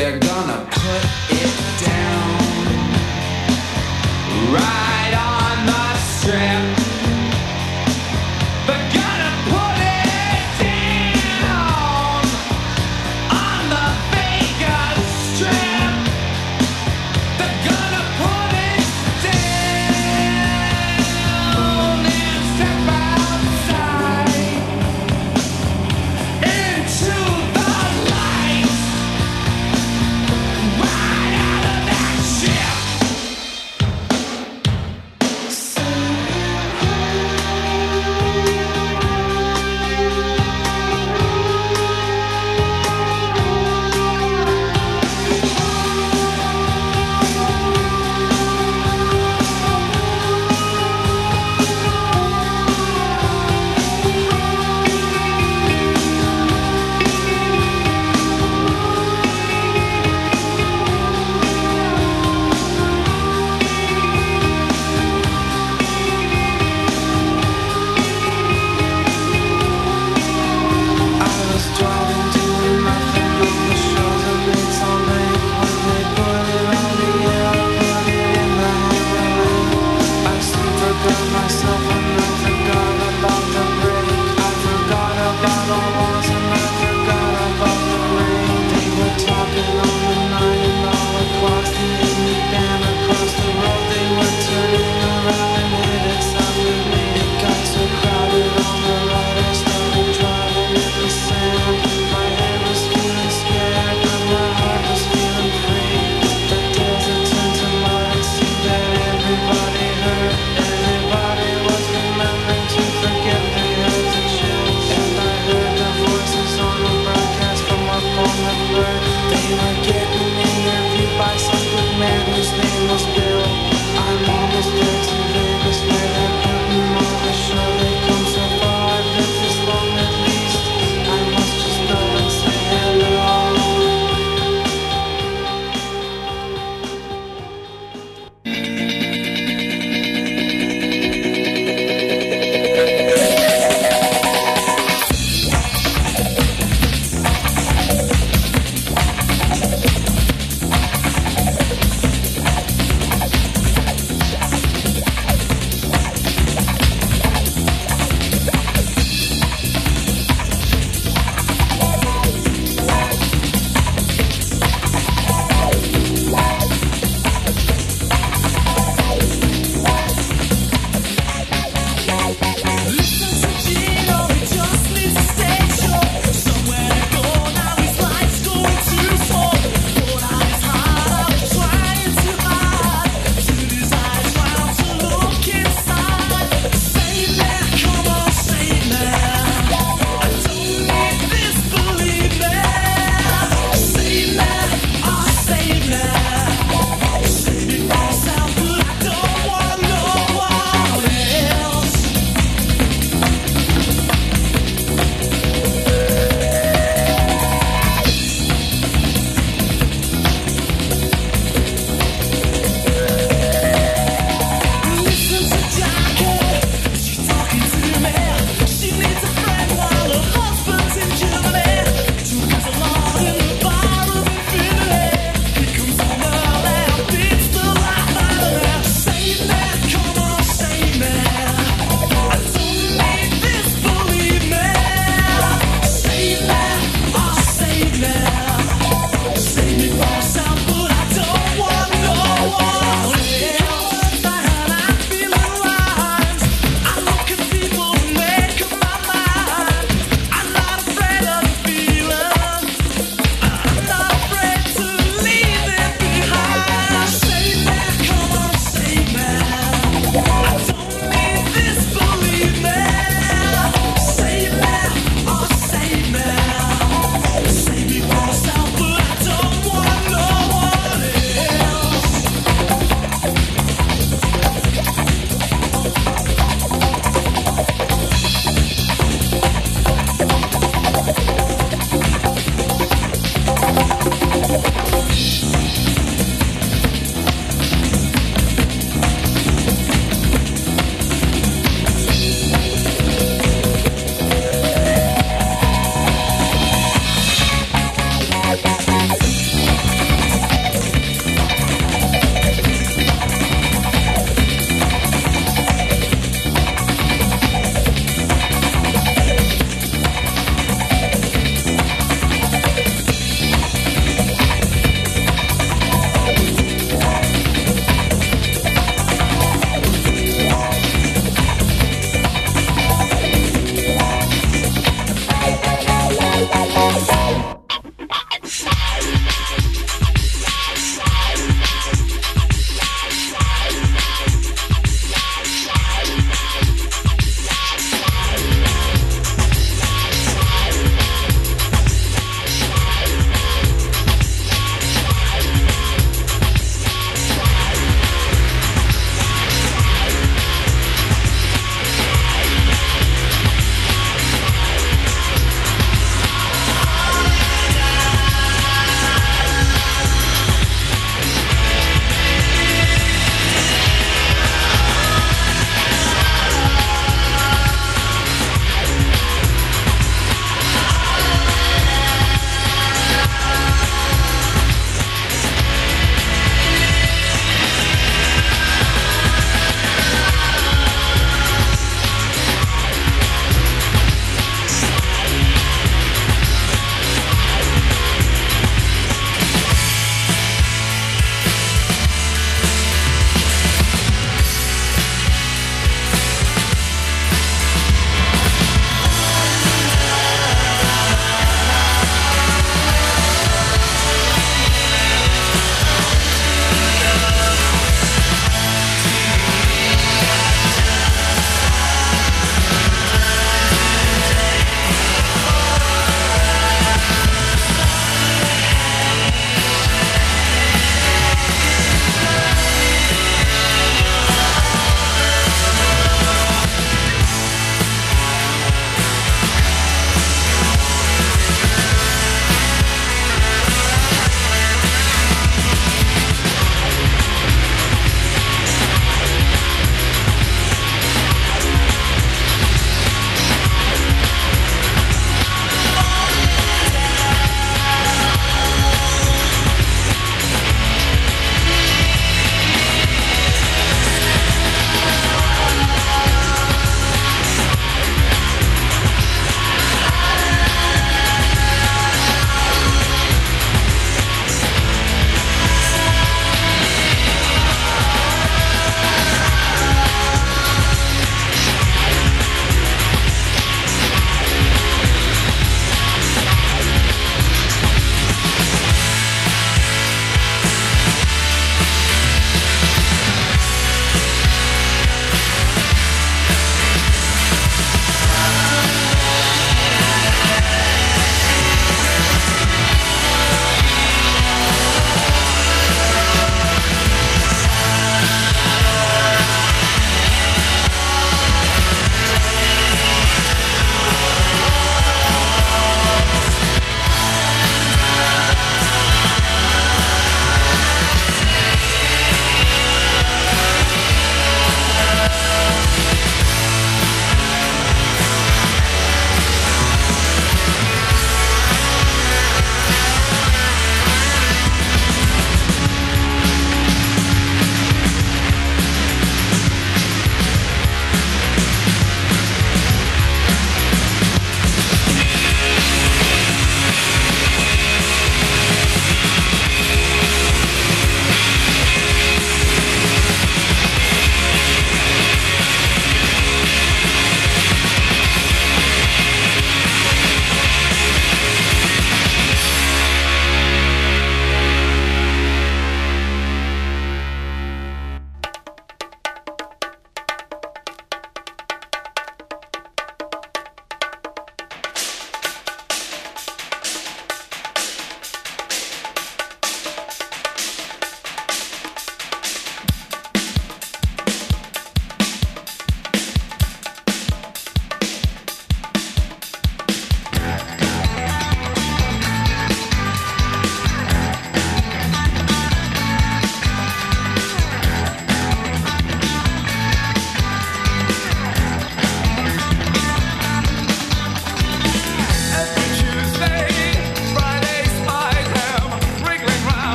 Тогда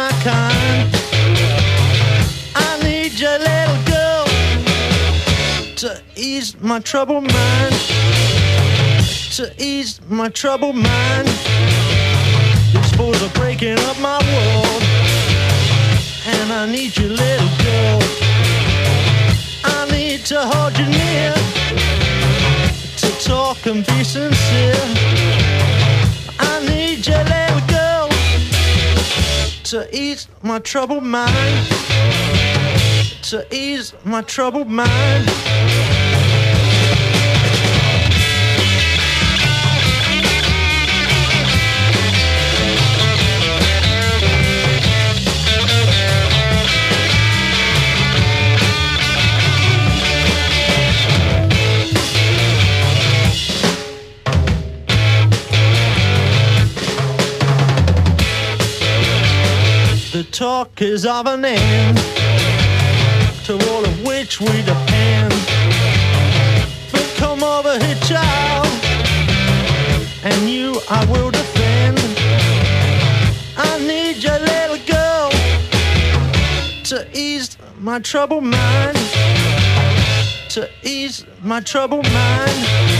my kind. I need your little girl to ease my troubled mind. To ease my troubled mind. Your spores are breaking up my world. And I need your little girl. I need to hold you near. To talk and be sincere. I need your little to ease my troubled mind. To ease my troubled mind. is of an end, to all of which we depend. But come over here, child, and you I will defend. I need your little girl to ease my troubled mind, to ease my troubled mind.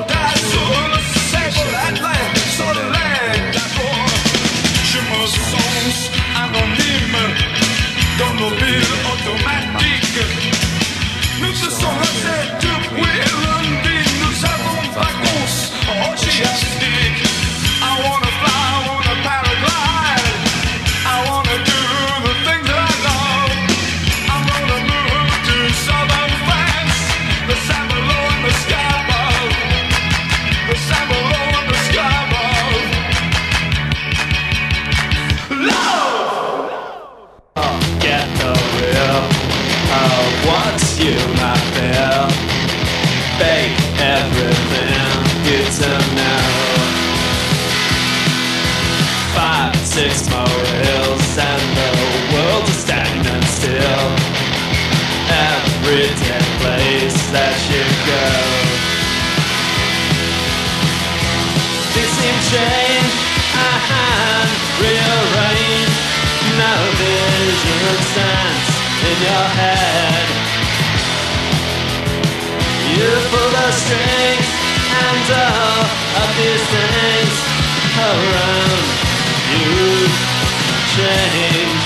your head. You're full of strength and all of these things around you change,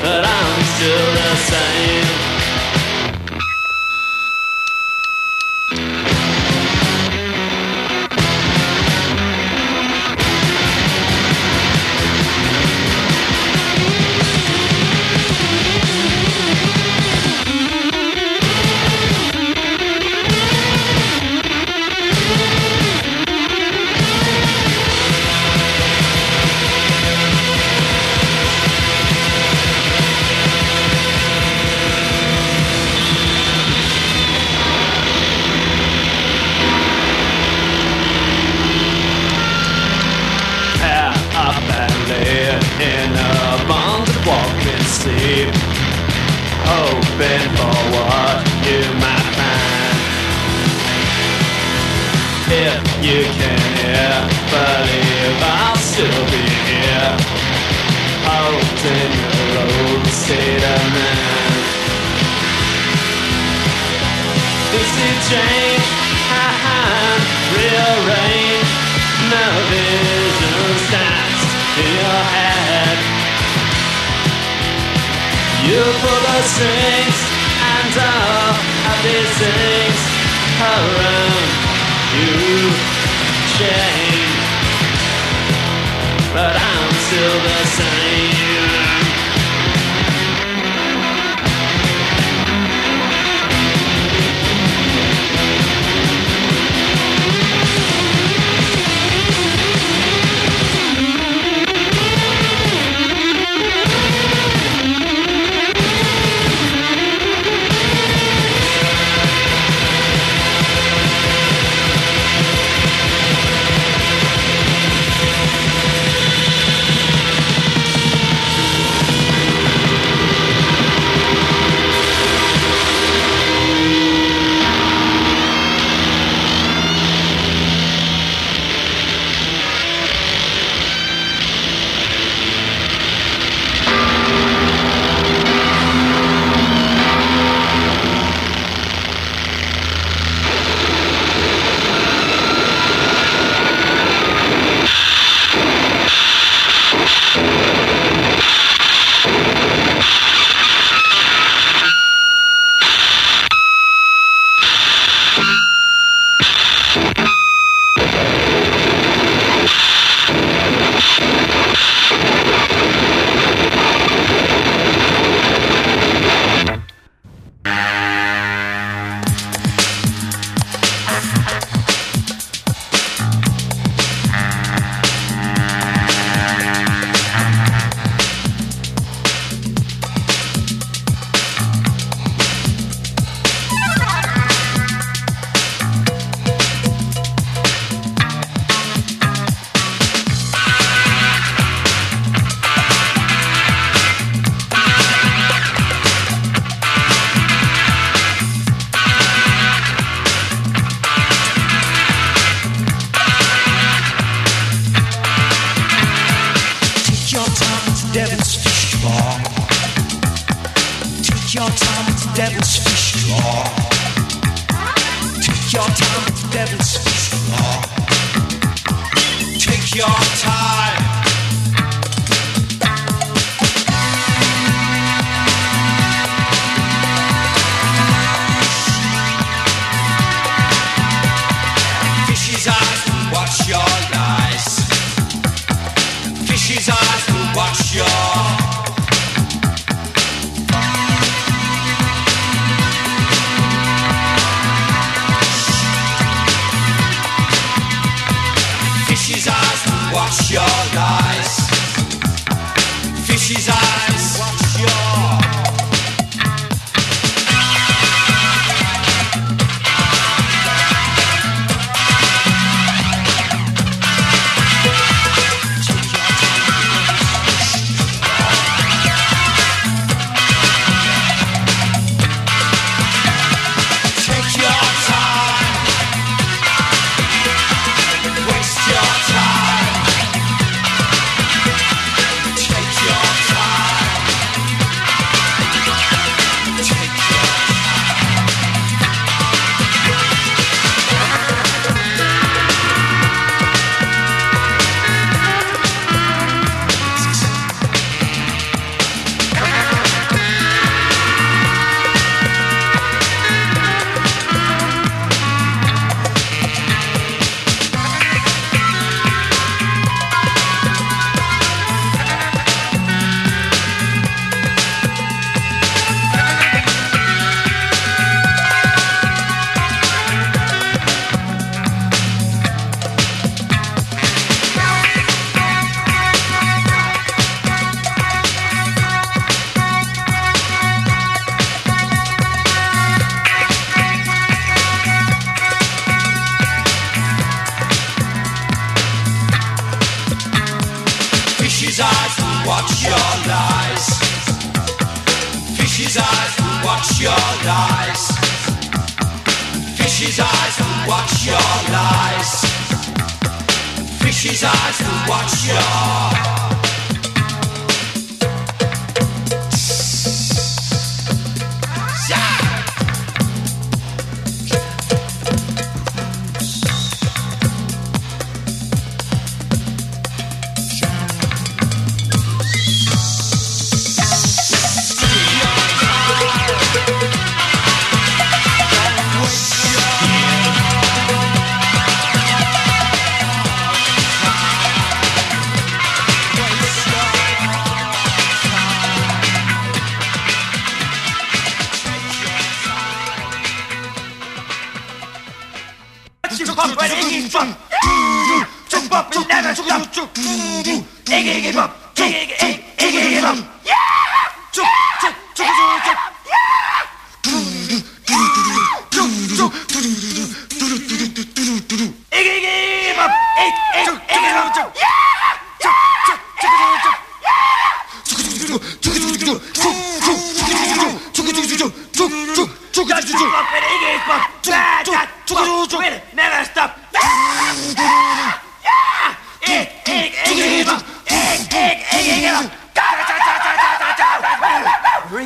but I'm still the same. around you change, but I'm still the same. eyes. Watch your eyes, watch your lies. Fish's eyes, watch your lies. Fish's eyes, watch your lies. Fish's eyes, watch your.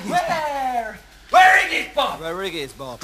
Where? Where is Bob? Where is Bob?